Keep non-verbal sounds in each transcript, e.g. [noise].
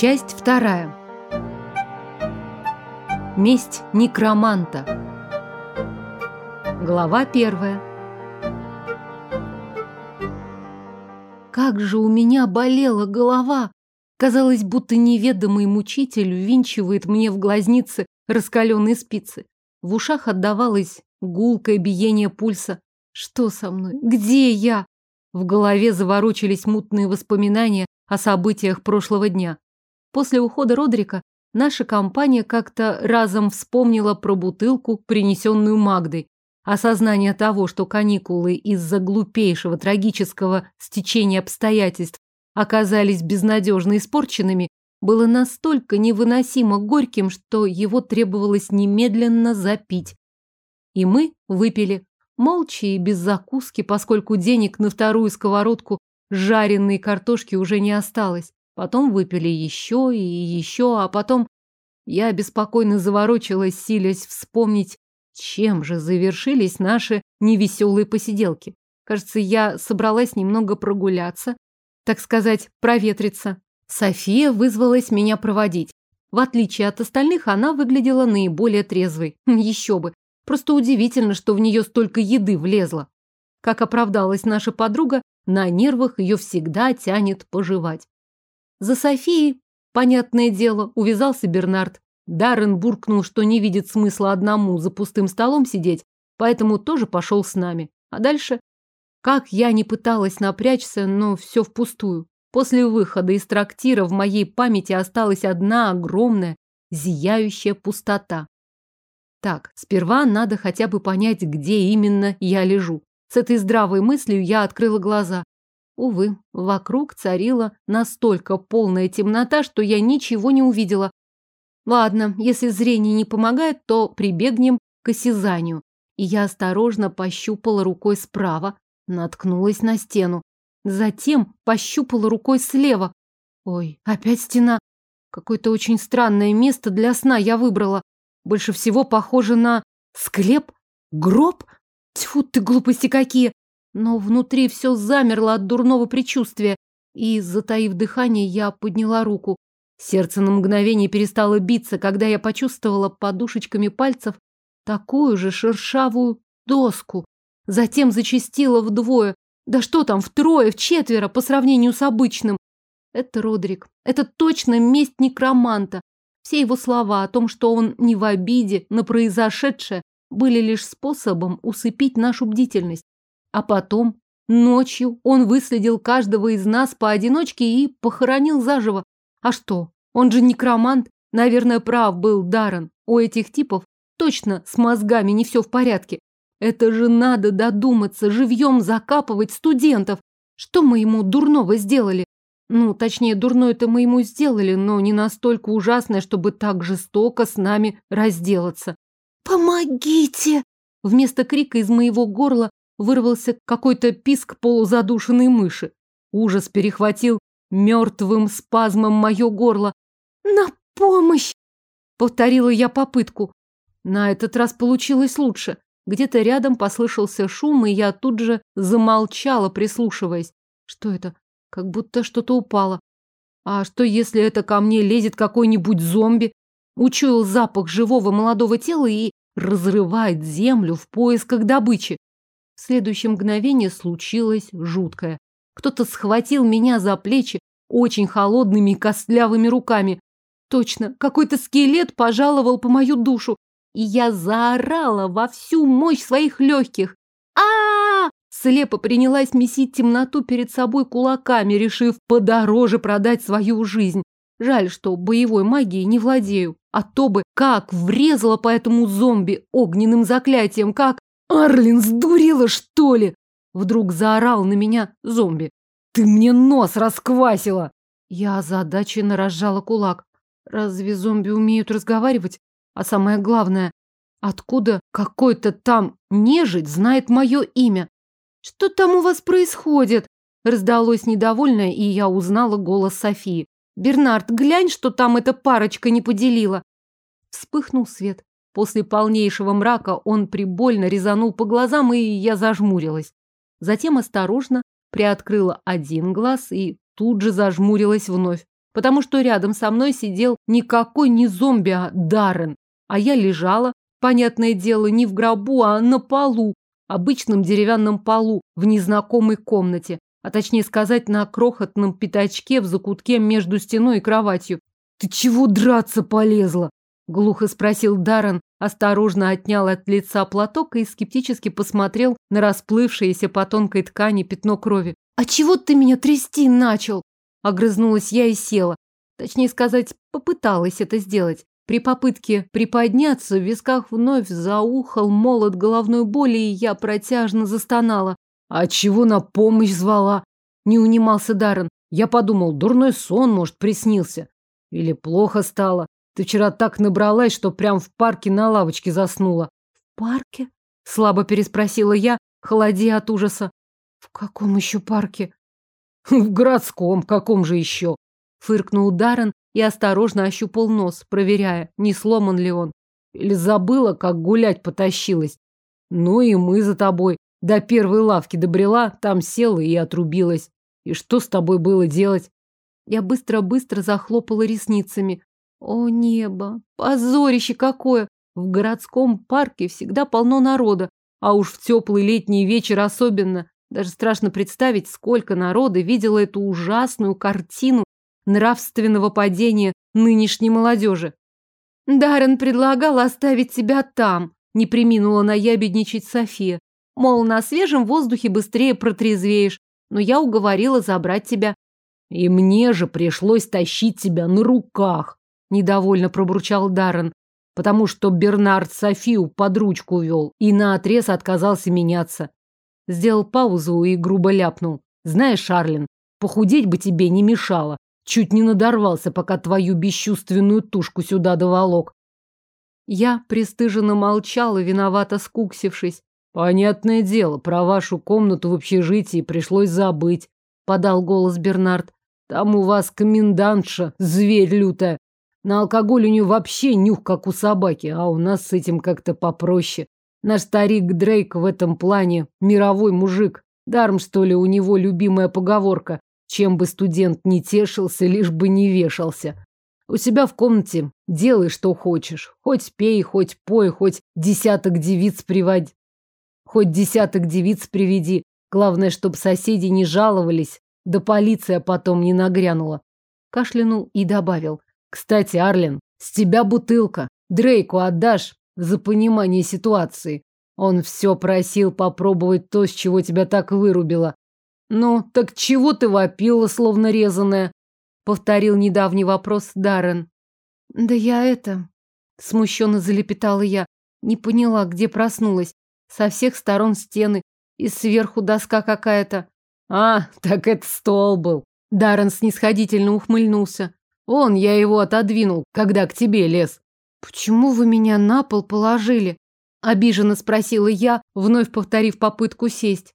Часть вторая. Месть некроманта. Глава первая. Как же у меня болела голова! Казалось, будто неведомый мучитель ввинчивает мне в глазницы раскаленные спицы. В ушах отдавалось гулкое биение пульса. Что со мной? Где я? В голове заворочились мутные воспоминания о событиях прошлого дня. После ухода Родрика наша компания как-то разом вспомнила про бутылку, принесенную Магдой. Осознание того, что каникулы из-за глупейшего трагического стечения обстоятельств оказались безнадежно испорченными, было настолько невыносимо горьким, что его требовалось немедленно запить. И мы выпили, молча и без закуски, поскольку денег на вторую сковородку жареной картошки уже не осталось. Потом выпили еще и еще, а потом я беспокойно заворочилась, силясь вспомнить, чем же завершились наши невеселые посиделки. Кажется, я собралась немного прогуляться, так сказать, проветриться. София вызвалась меня проводить. В отличие от остальных, она выглядела наиболее трезвой. [laughs] Еще бы. Просто удивительно, что в нее столько еды влезло. Как оправдалась наша подруга, на нервах ее всегда тянет пожевать. За Софией, понятное дело, увязался Бернард. Даррен буркнул, что не видит смысла одному за пустым столом сидеть, поэтому тоже пошел с нами. А дальше? Как я не пыталась напрячься, но все впустую. После выхода из трактира в моей памяти осталась одна огромная, зияющая пустота. Так, сперва надо хотя бы понять, где именно я лежу. С этой здравой мыслью я открыла глаза. Увы, вокруг царила настолько полная темнота, что я ничего не увидела. Ладно, если зрение не помогает, то прибегнем к осязанию. И я осторожно пощупала рукой справа, наткнулась на стену. Затем пощупала рукой слева. Ой, опять стена. Какое-то очень странное место для сна я выбрала. Больше всего похоже на склеп, гроб. Тьфу ты, глупости какие! Но внутри все замерло от дурного предчувствия, и, затаив дыхание, я подняла руку. Сердце на мгновение перестало биться, когда я почувствовала подушечками пальцев такую же шершавую доску. Затем зачастила вдвое. Да что там, втрое, в четверо по сравнению с обычным. Это Родрик. Это точно месть некроманта. Все его слова о том, что он не в обиде на произошедшее, были лишь способом усыпить нашу бдительность. А потом, ночью, он выследил каждого из нас поодиночке и похоронил заживо. А что? Он же некромант. Наверное, прав был Даррен. У этих типов точно с мозгами не все в порядке. Это же надо додуматься, живьем закапывать студентов. Что мы ему дурного сделали? Ну, точнее, дурное-то мы ему сделали, но не настолько ужасное, чтобы так жестоко с нами разделаться. «Помогите!» Вместо крика из моего горла вырвался какой-то писк полузадушенной мыши. Ужас перехватил мертвым спазмом мое горло. «На помощь!» Повторила я попытку. На этот раз получилось лучше. Где-то рядом послышался шум, и я тут же замолчала, прислушиваясь. Что это? Как будто что-то упало. А что, если это ко мне лезет какой-нибудь зомби? Учуял запах живого молодого тела и разрывает землю в поисках добычи. В следующее мгновение случилось жуткое. Кто-то схватил меня за плечи очень холодными костлявыми руками. Точно, какой-то скелет пожаловал по мою душу, и я заорала во всю мощь своих легких. а а, -а! Слепо принялась месить темноту перед собой кулаками, решив подороже продать свою жизнь. Жаль, что боевой магией не владею. А то бы как врезала по этому зомби огненным заклятием, как... «Арлин, сдурела, что ли?» Вдруг заорал на меня зомби. «Ты мне нос расквасила!» Я озадаченно разжала кулак. Разве зомби умеют разговаривать? А самое главное, откуда какой-то там нежить знает мое имя? Что там у вас происходит? Раздалось недовольное, и я узнала голос Софии. Бернард, глянь, что там эта парочка не поделила. Вспыхнул свет. После полнейшего мрака он прибольно резанул по глазам, и я зажмурилась. Затем осторожно приоткрыла один глаз и тут же зажмурилась вновь. потому что рядом со мной сидел никакой не зомби, а Даррен. А я лежала, понятное дело, не в гробу, а на полу, обычном деревянном полу в незнакомой комнате, а точнее сказать, на крохотном пятачке в закутке между стеной и кроватью. «Ты чего драться полезла?» – глухо спросил Даррен, осторожно отнял от лица платок и скептически посмотрел на расплывшееся по тонкой ткани пятно крови. «А чего ты меня трясти начал?» Огрызнулась я и села. Точнее сказать, попыталась это сделать. При попытке приподняться в висках вновь заухал молот головной боли, и я протяжно застонала. «А чего на помощь звала?» Не унимался Даррен. Я подумал, дурной сон, может, приснился. Или плохо стало. Ты вчера так набралась, что прям в парке на лавочке заснула. В парке? Слабо переспросила я, холодея от ужаса. В каком еще парке? В городском, каком же еще? Фыркнул Даррен и осторожно ощупал нос, проверяя, не сломан ли он. Или забыла, как гулять потащилась. Ну и мы за тобой. До первой лавки добрела, там села и отрубилась. И что с тобой было делать? Я быстро-быстро захлопала ресницами. О, небо! Позорище какое! В городском парке всегда полно народа, а уж в теплый летний вечер особенно. Даже страшно представить, сколько народа видело эту ужасную картину нравственного падения нынешней молодежи. Даррен предлагал оставить тебя там, не приминула наябедничать София. Мол, на свежем воздухе быстрее протрезвеешь, но я уговорила забрать тебя. И мне же пришлось тащить тебя на руках, недовольно пробурчал Даррен, потому что Бернард Софию под ручку вел и наотрез отказался меняться. Сделал паузу и грубо ляпнул. Знаешь, Шарлин, похудеть бы тебе не мешало. Чуть не надорвался, пока твою бесчувственную тушку сюда доволок. Я пристыженно молчала, виновато скуксившись. Понятное дело, про вашу комнату в общежитии пришлось забыть, подал голос Бернард. Там у вас комендантша, зверь лютая. На алкоголь у нее вообще нюх, как у собаки, а у нас с этим как-то попроще. Наш старик Дрейк в этом плане мировой мужик. Даром, что ли, у него любимая поговорка чем бы студент не тешился, лишь бы не вешался. У себя в комнате делай, что хочешь. Хоть пей, хоть пой, хоть десяток девиц приводи. Хоть десяток девиц приведи. Главное, чтоб соседи не жаловались, да полиция потом не нагрянула. Кашлянул и добавил. Кстати, Арлен, с тебя бутылка. Дрейку отдашь за понимание ситуации. Он все просил попробовать то, с чего тебя так вырубило. «Ну, так чего ты вопила, словно резаная?» — повторил недавний вопрос Даррен. «Да я это...» — смущенно залепетала я. Не поняла, где проснулась. Со всех сторон стены, и сверху доска какая-то. «А, так это стол был!» Даррен снисходительно ухмыльнулся. «Он, я его отодвинул, когда к тебе лез». «Почему вы меня на пол положили?» Обиженно спросила я, вновь повторив попытку сесть.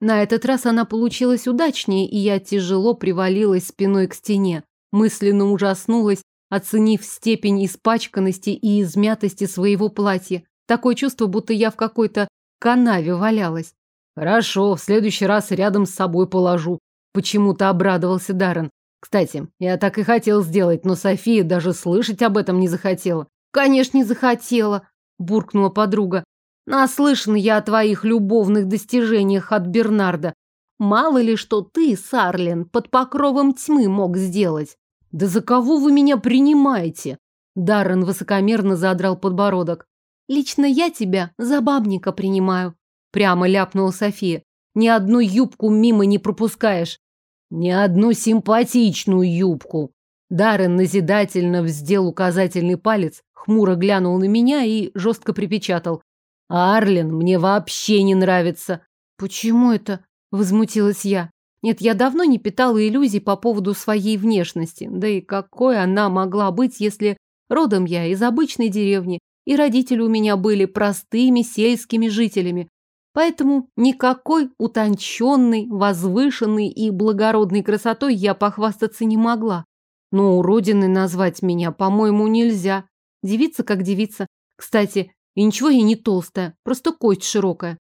На этот раз она получилась удачнее, и я тяжело привалилась спиной к стене. Мысленно ужаснулась, оценив степень испачканности и измятости своего платья. Такое чувство, будто я в какой-то канаве валялась. Хорошо, в следующий раз рядом с собой положу. Почему-то обрадовался Даррен. Кстати, я так и хотел сделать, но София даже слышать об этом не захотела. Конечно, не захотела, буркнула подруга. Наслышан я о твоих любовных достижениях от Бернарда. Мало ли, что ты, Сарлин, под покровом тьмы мог сделать. Да за кого вы меня принимаете? Даррен высокомерно задрал подбородок. Лично я тебя за бабника принимаю. Прямо ляпнула София. Ни одну юбку мимо не пропускаешь. Ни одну симпатичную юбку. Даррен назидательно вздел указательный палец, хмуро глянул на меня и жестко припечатал. А Арлен мне вообще не нравится. Почему это? Возмутилась я. Нет, я давно не питала иллюзий по поводу своей внешности. Да и какой она могла быть, если родом я из обычной деревни, и родители у меня были простыми сельскими жителями. Поэтому никакой утонченной, возвышенной и благородной красотой я похвастаться не могла. Но уродиной назвать меня, по-моему, нельзя. Девица как девица. Кстати, и ничего я не толстая, просто кость широкая.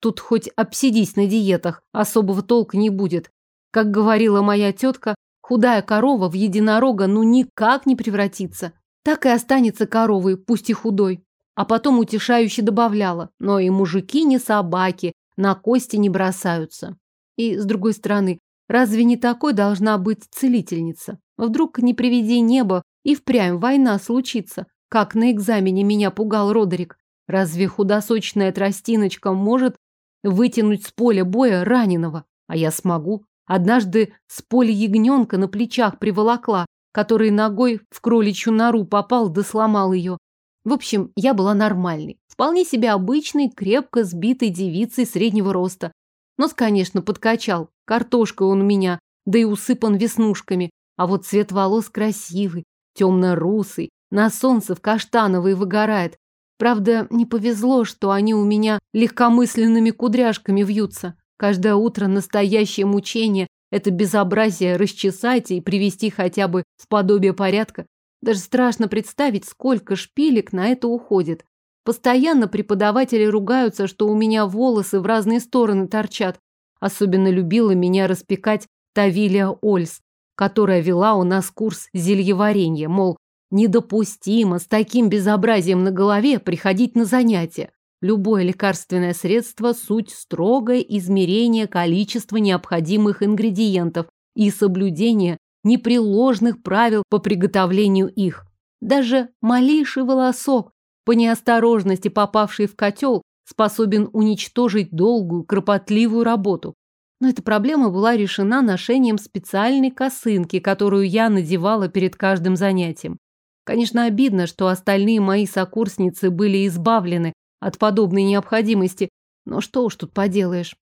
Тут хоть обсидись на диетах, особого толка не будет. Как говорила моя тетка, Худая корова в единорога ну никак не превратится. Так и останется коровой, пусть и худой. А потом утешающе добавляла, но и мужики не собаки, на кости не бросаются. И, с другой стороны, разве не такой должна быть целительница? Вдруг, не приведи небо, и впрямь война случится, как на экзамене меня пугал Родерик. Разве худосочная тростиночка может вытянуть с поля боя раненого? А я смогу. Однажды с поля ягненка на плечах приволокла, который ногой в кроличью нору попал да сломал ее. В общем, я была нормальной, вполне себе обычной, крепко сбитой девицей среднего роста. Нос, конечно, подкачал, картошкой он у меня, да и усыпан веснушками, а вот цвет волос красивый, темно-русый, на солнце в каштановый выгорает. Правда, не повезло, что они у меня легкомысленными кудряшками вьются. Каждое утро настоящее мучение – это безобразие расчесать и привести хотя бы в подобие порядка. Даже страшно представить, сколько шпилек на это уходит. Постоянно преподаватели ругаются, что у меня волосы в разные стороны торчат. Особенно любила меня распекать Тавилия Ольс, которая вела у нас курс зельеваренья, мол, недопустимо с таким безобразием на голове приходить на занятия. Любое лекарственное средство – суть строгое измерение количества необходимых ингредиентов и соблюдение непреложных правил по приготовлению их. Даже малейший волосок, по неосторожности попавший в котел, способен уничтожить долгую, кропотливую работу. Но эта проблема была решена ношением специальной косынки, которую я надевала перед каждым занятием. Конечно, обидно, что остальные мои сокурсницы были избавлены от подобной необходимости. Но что уж тут поделаешь.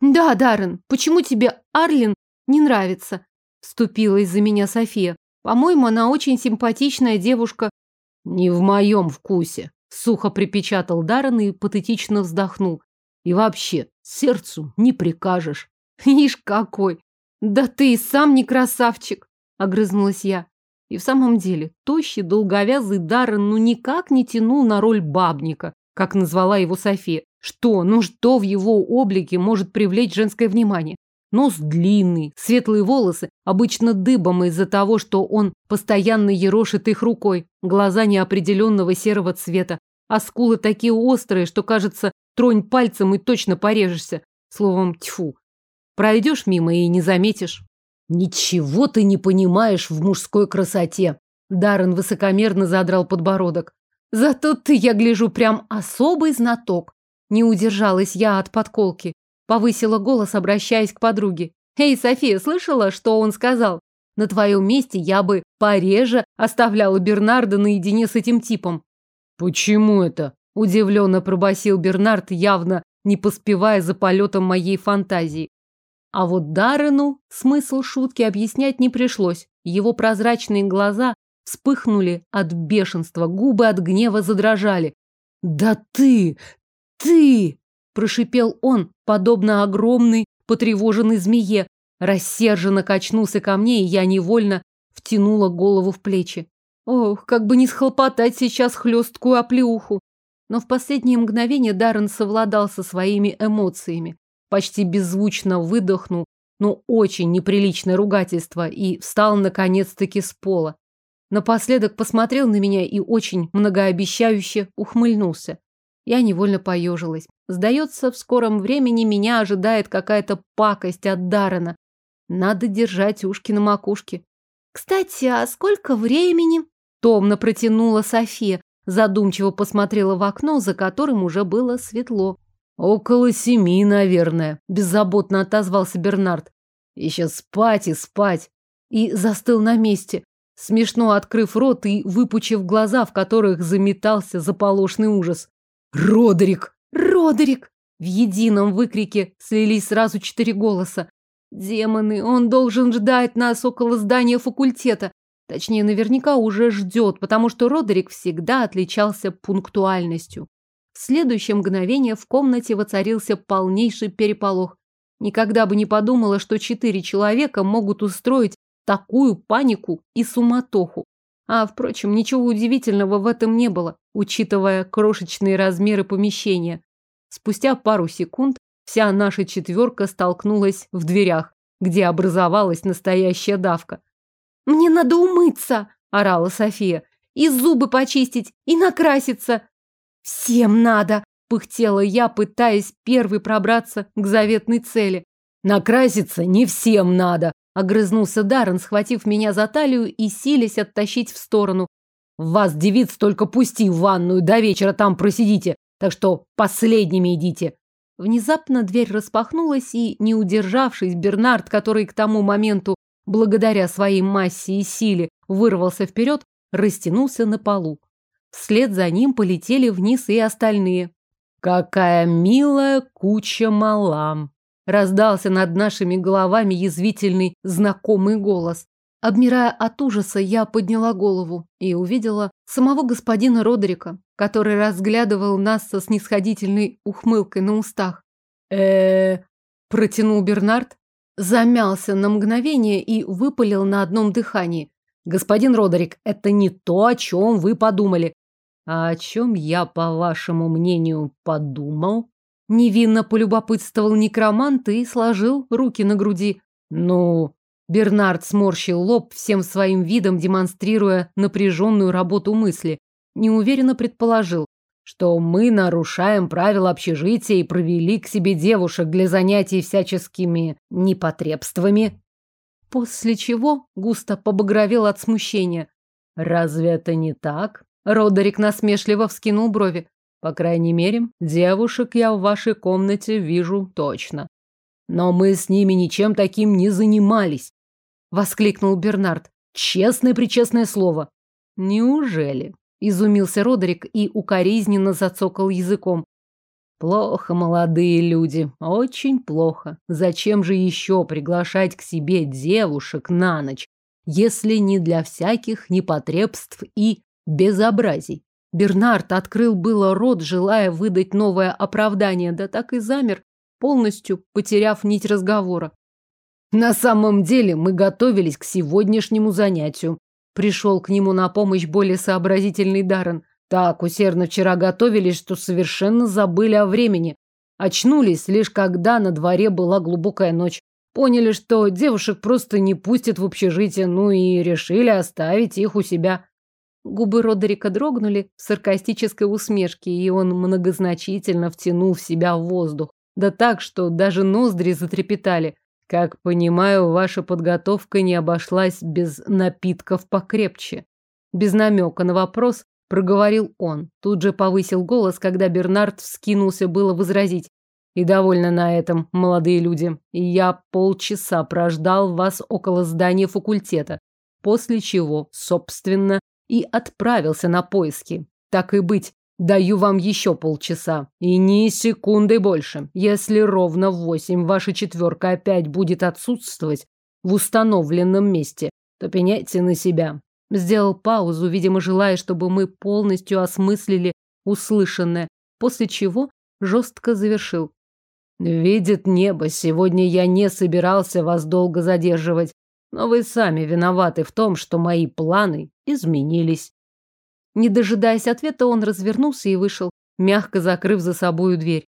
Да, Даррен, почему тебе Арлин не нравится? Вступила из-за меня София. По-моему, она очень симпатичная девушка. Не в моем вкусе. Сухо припечатал Даррен и патетично вздохнул. И вообще, сердцу не прикажешь. [laughs] Ишь какой! Да ты и сам не красавчик! Огрызнулась я. И в самом деле, тощий, долговязый Даррен ну никак не тянул на роль бабника как назвала его София. Что, ну что в его облике может привлечь женское внимание? Нос длинный, светлые волосы, обычно дыбом из-за того, что он постоянно ерошит их рукой, глаза неопределенного серого цвета, а скулы такие острые, что, кажется, тронь пальцем и точно порежешься. Словом, тьфу. Пройдешь мимо и не заметишь. Ничего ты не понимаешь в мужской красоте. Даррен высокомерно задрал подбородок. Зато ты, я гляжу, прям особый знаток. Не удержалась я от подколки. Повысила голос, обращаясь к подруге. Эй, София, слышала, что он сказал? На твоем месте я бы пореже оставляла Бернарда наедине с этим типом. Почему это? Удивленно пробасил Бернард, явно не поспевая за полетом моей фантазии. А вот Даррену смысл шутки объяснять не пришлось. Его прозрачные глаза вспыхнули от бешенства, губы от гнева задрожали. «Да ты! Ты!» – прошипел он, подобно огромной потревоженной змее. Рассерженно качнулся ко мне, и я невольно втянула голову в плечи. Ох, как бы не схлопотать сейчас хлесткую оплеуху. Но в последнее мгновение Даррен совладал со своими эмоциями. Почти беззвучно выдохнул, но очень неприличное ругательство, и встал наконец-таки с пола. Напоследок посмотрел на меня и очень многообещающе ухмыльнулся. Я невольно поежилась. Сдается, в скором времени меня ожидает какая-то пакость от Даррена. Надо держать ушки на макушке. «Кстати, а сколько времени?» Томно протянула София, задумчиво посмотрела в окно, за которым уже было светло. «Около семи, наверное», – беззаботно отозвался Бернард. «Еще спать и спать». И застыл на месте смешно открыв рот и выпучив глаза, в которых заметался заполошный ужас. «Родерик! Родерик!» В едином выкрике слились сразу четыре голоса. «Демоны, он должен ждать нас около здания факультета. Точнее, наверняка уже ждет, потому что Родерик всегда отличался пунктуальностью. В следующее мгновение в комнате воцарился полнейший переполох. Никогда бы не подумала, что четыре человека могут устроить такую панику и суматоху. А, впрочем, ничего удивительного в этом не было, учитывая крошечные размеры помещения. Спустя пару секунд вся наша четверка столкнулась в дверях. где образовалась настоящая давка. «Мне надо умыться!» – орала София. «И зубы почистить, и накраситься!» «Всем надо!» – пыхтела я, пытаясь первый пробраться к заветной цели. «Накраситься не всем надо!» – огрызнулся Даррен, схватив меня за талию и силясь оттащить в сторону. «Вас, девиц, только пусти в ванную, до вечера там просидите, так что последними идите!» Внезапно дверь распахнулась, и, не удержавшись, Бернард, который к тому моменту, благодаря своей массе и силе, вырвался вперед, растянулся на полу. Вслед за ним полетели вниз и остальные. «Какая милая куча малам!» Раздался над нашими головами язвительный знакомый голос. Обмирая от ужаса, я подняла голову и увидела самого господина Родерика, который разглядывал нас со снисходительной ухмылкой на устах. э протянул Бернард, замялся на мгновение и выпалил на одном дыхании. Господин Родерик, это не то, о чем вы подумали. А о чем я, по вашему мнению, подумал? Невинно полюбопытствовал некромант и сложил руки на груди. Ну, Бернард сморщил лоб, всем своим видом демонстрируя напряженную работу мысли. Неуверенно предположил, что мы нарушаем правила общежития и провели к себе девушек для занятий всяческими непотребствами. После чего густо побагровел от смущения. Разве это не так? Родерик насмешливо вскинул брови. По крайней мере, девушек я в вашей комнате вижу точно. Но мы с ними ничем таким не занимались воскликнул Бернард. Честное-пречестное слово. Неужели? Изумился Родерик и укоризненно зацокал языком. Плохо, молодые люди, очень плохо. Зачем же еще приглашать к себе девушек на ночь, если не для всяких непотребств и безобразий? Бернард открыл было рот, желая выдать новое оправдание, да так и замер, полностью потеряв нить разговора. На самом деле мы готовились к сегодняшнему занятию. Пришел к нему на помощь более сообразительный Даррен. Так усердно вчера готовились, что совершенно забыли о времени. Очнулись лишь когда на дворе была глубокая ночь. Поняли, что девушек просто не пустят в общежитие, ну и решили оставить их у себя. Губы Родерика дрогнули в саркастической усмешке, и он многозначительно втянул в себя воздух. Да так, что даже ноздри затрепетали. Как понимаю, ваша подготовка не обошлась без напитков покрепче. Без намека на вопрос проговорил он. Тут же повысил голос, когда Бернард вскинулся было возразить. И довольно на этом, молодые люди. Я полчаса прождал вас около здания факультета, после чего, собственно, и отправился на поиски. Так и быть, Даю вам еще полчаса. И ни секунды больше. Если ровно в восемь ваша четверка опять будет отсутствовать в установленном месте, то пеняйте на себя. Сделал паузу, видимо, желая, чтобы мы полностью осмыслили услышанное, после чего жестко завершил. Видит небо, сегодня я не собирался вас долго задерживать, но вы сами виноваты в том, что мои планы изменились. Не дожидаясь ответа, он развернулся и вышел, мягко закрыв за собою дверь.